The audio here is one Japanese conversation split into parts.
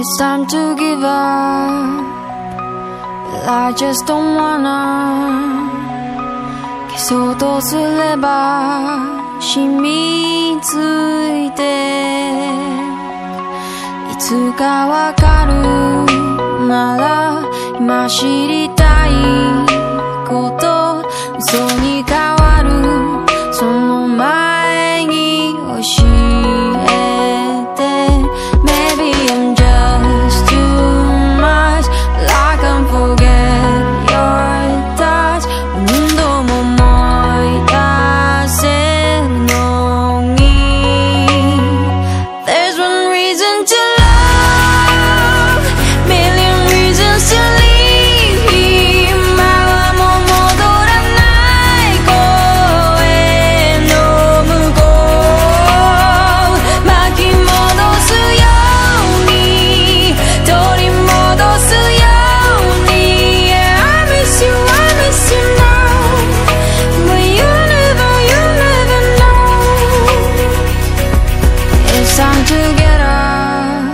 It's time to give up. I just don't wanna. 消そうとすれば染みついていつかわかる。なら今知りたいこと。嘘に time to get up.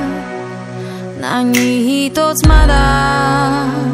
I need to smother.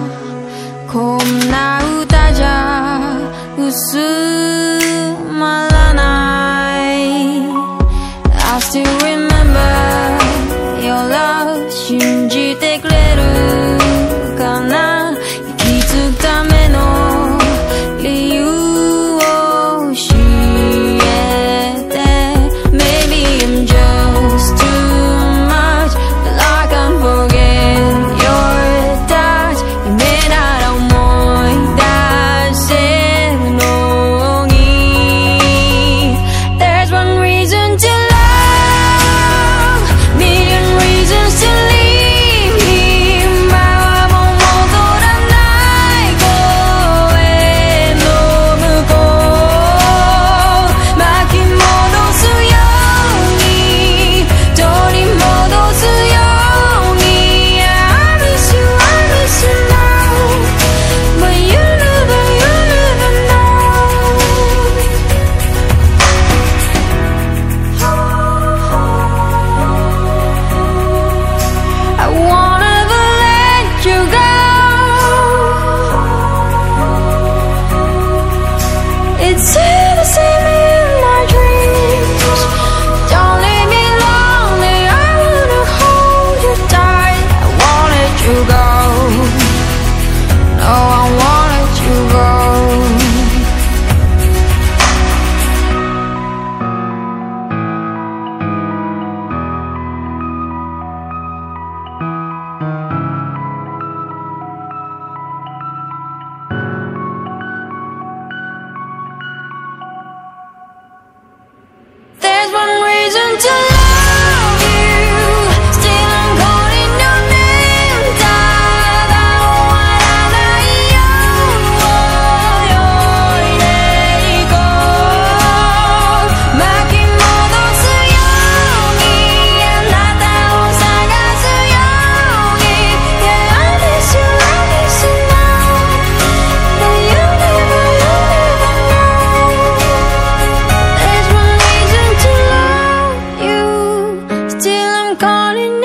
줄 calling